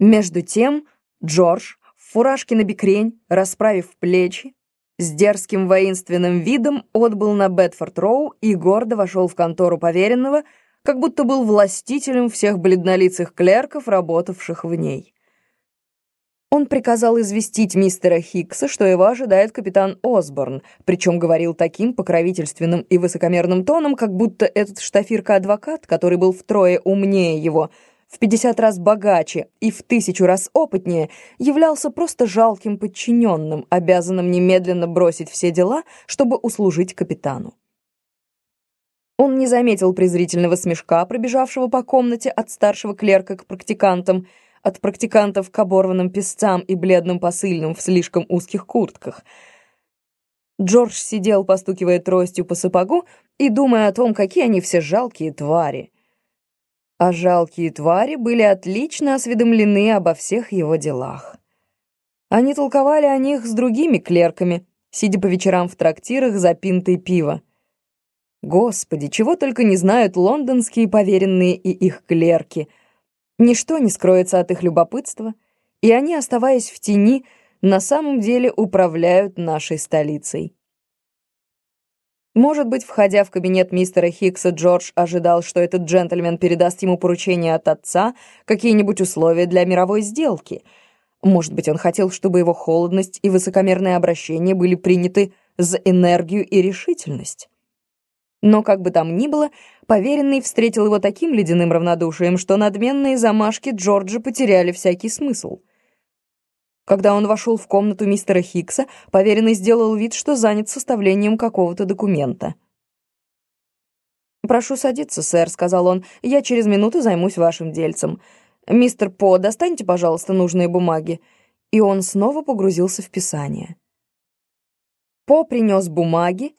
Между тем Джордж в фуражке на бикрень, расправив плечи, с дерзким воинственным видом отбыл на Бетфорд-Роу и гордо вошел в контору поверенного, как будто был властителем всех бледнолицых клерков, работавших в ней. Он приказал известить мистера Хиггса, что его ожидает капитан Осборн, причем говорил таким покровительственным и высокомерным тоном, как будто этот штафирка-адвокат, который был втрое умнее его, в 50 раз богаче и в тысячу раз опытнее, являлся просто жалким подчиненным, обязанным немедленно бросить все дела, чтобы услужить капитану. Он не заметил презрительного смешка, пробежавшего по комнате от старшего клерка к практикантам, от практикантов к оборванным песцам и бледным посыльным в слишком узких куртках. Джордж сидел, постукивая тростью по сапогу и думая о том, какие они все жалкие твари. А жалкие твари были отлично осведомлены обо всех его делах. Они толковали о них с другими клерками, сидя по вечерам в трактирах за пинтой пива. Господи, чего только не знают лондонские поверенные и их клерки. Ничто не скроется от их любопытства, и они, оставаясь в тени, на самом деле управляют нашей столицей. Может быть, входя в кабинет мистера Хиггса, Джордж ожидал, что этот джентльмен передаст ему поручение от отца, какие-нибудь условия для мировой сделки. Может быть, он хотел, чтобы его холодность и высокомерное обращение были приняты за энергию и решительность. Но, как бы там ни было, поверенный встретил его таким ледяным равнодушием, что надменные замашки Джорджа потеряли всякий смысл — когда он вошел в комнату мистера Хиггса, поверенный сделал вид, что занят составлением какого-то документа. «Прошу садиться, сэр», — сказал он. «Я через минуту займусь вашим дельцем. Мистер По, достаньте, пожалуйста, нужные бумаги». И он снова погрузился в писание. По принес бумаги,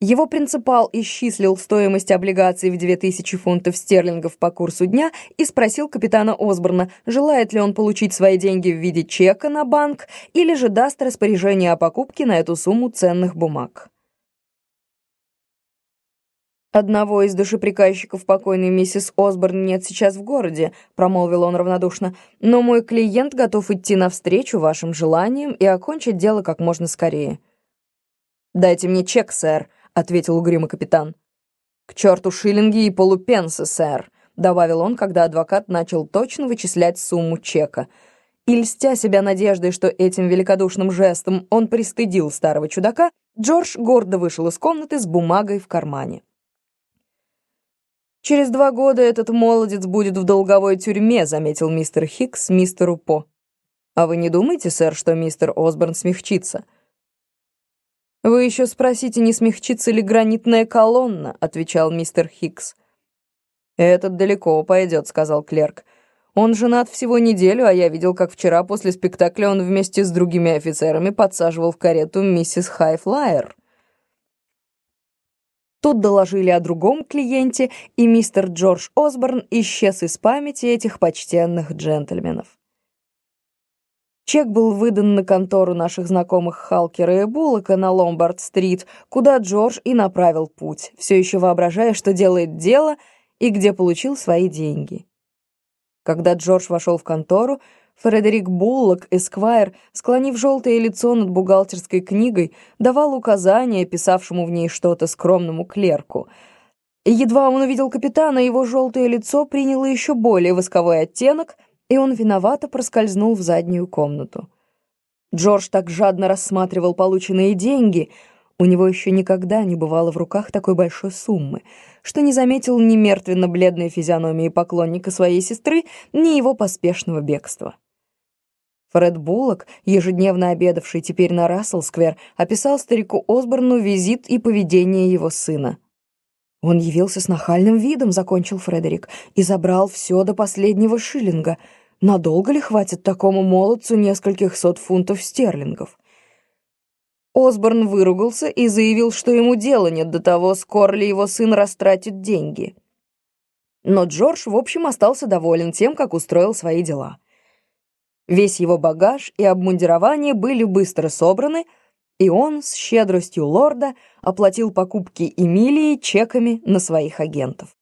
его принципал исчислил стоимость облигаций в 2000 фунтов стерлингов по курсу дня и спросил капитана Осборна, желает ли он получить свои деньги в виде чека на банк или же даст распоряжение о покупке на эту сумму ценных бумаг. «Одного из душеприказчиков покойной миссис Осборн нет сейчас в городе», промолвил он равнодушно, «но мой клиент готов идти навстречу вашим желаниям и окончить дело как можно скорее». «Дайте мне чек, сэр», ответил угрюмый капитан. «К черту шиллинги и полупенсы, сэр», — добавил он, когда адвокат начал точно вычислять сумму чека. И, льстя себя надеждой, что этим великодушным жестом он пристыдил старого чудака, Джордж гордо вышел из комнаты с бумагой в кармане. «Через два года этот молодец будет в долговой тюрьме», — заметил мистер Хикс мистеру По. «А вы не думаете, сэр, что мистер Осборн смягчится?» «Вы еще спросите, не смягчится ли гранитная колонна», — отвечал мистер Хикс. «Этот далеко пойдет», — сказал клерк. «Он женат всего неделю, а я видел, как вчера после спектакля он вместе с другими офицерами подсаживал в карету миссис Хайфлайер». Тут доложили о другом клиенте, и мистер Джордж Осборн исчез из памяти этих почтенных джентльменов. Чек был выдан на контору наших знакомых Халкера и Буллока на Ломбард-стрит, куда Джордж и направил путь, все еще воображая, что делает дело и где получил свои деньги. Когда Джордж вошел в контору, Фредерик Буллок, эсквайр, склонив желтое лицо над бухгалтерской книгой, давал указания, писавшему в ней что-то скромному клерку. Едва он увидел капитана, его желтое лицо приняло еще более восковой оттенок — и он виновато проскользнул в заднюю комнату. Джордж так жадно рассматривал полученные деньги, у него еще никогда не бывало в руках такой большой суммы, что не заметил ни мертвенно-бледной физиономии поклонника своей сестры, ни его поспешного бегства. Фред Буллок, ежедневно обедавший теперь на Рассел-сквер, описал старику Осборну визит и поведение его сына. «Он явился с нахальным видом», — закончил Фредерик, «и забрал все до последнего шиллинга. Надолго ли хватит такому молодцу нескольких сот фунтов стерлингов?» Осборн выругался и заявил, что ему дела нет до того, скоро ли его сын растратит деньги. Но Джордж, в общем, остался доволен тем, как устроил свои дела. Весь его багаж и обмундирование были быстро собраны, и он с щедростью лорда оплатил покупки Эмилии чеками на своих агентов.